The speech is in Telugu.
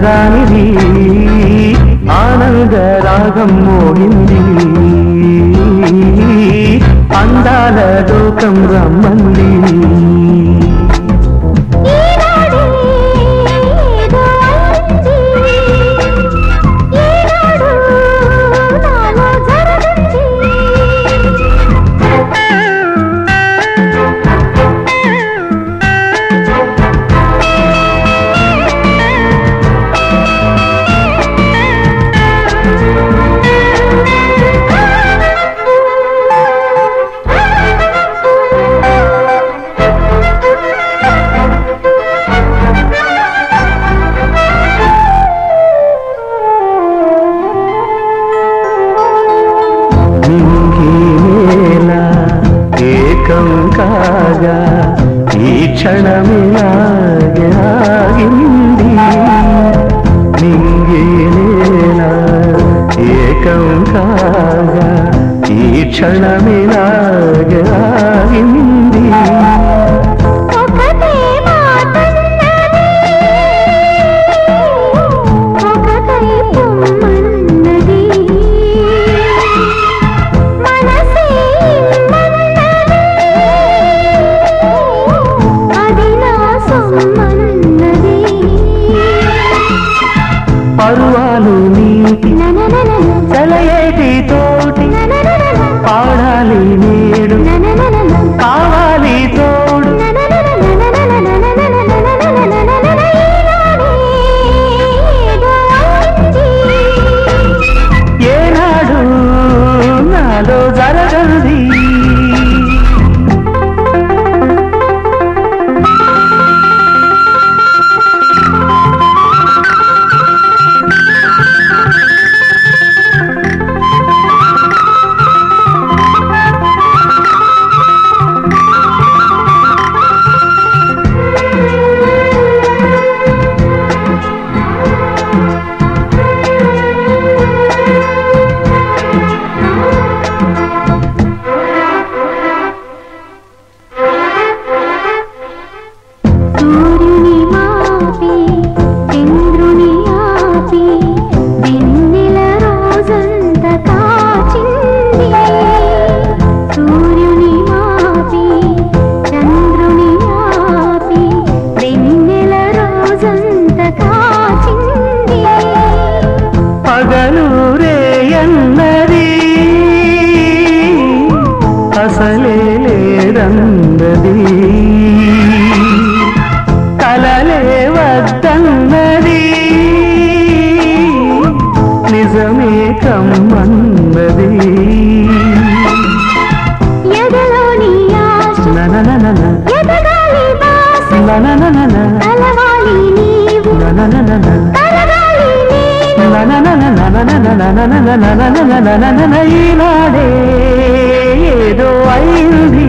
ఆనందదానివి ఆనంద రాగం మోగింది అందాల లోకం రమ్మంది ఏకం కాగా ఈ క్షణమిలాగే ఆగింది. నింగి ఏకం కాగా ఈ క్షణమిలాగే ఆగింది. வாழ்வானோ కాచింది. పగలు రేయన్నది అసలే లేదన్నది. కలలే వద్దన్నది నిజమే కమ్మన్నది. ఎదలోని ఆశ ననననన. ఎదగాలి బాస ననననన. కలవాలి నీవు ననననన కలగాలి నేను ఈనాడే ఏదో అయింది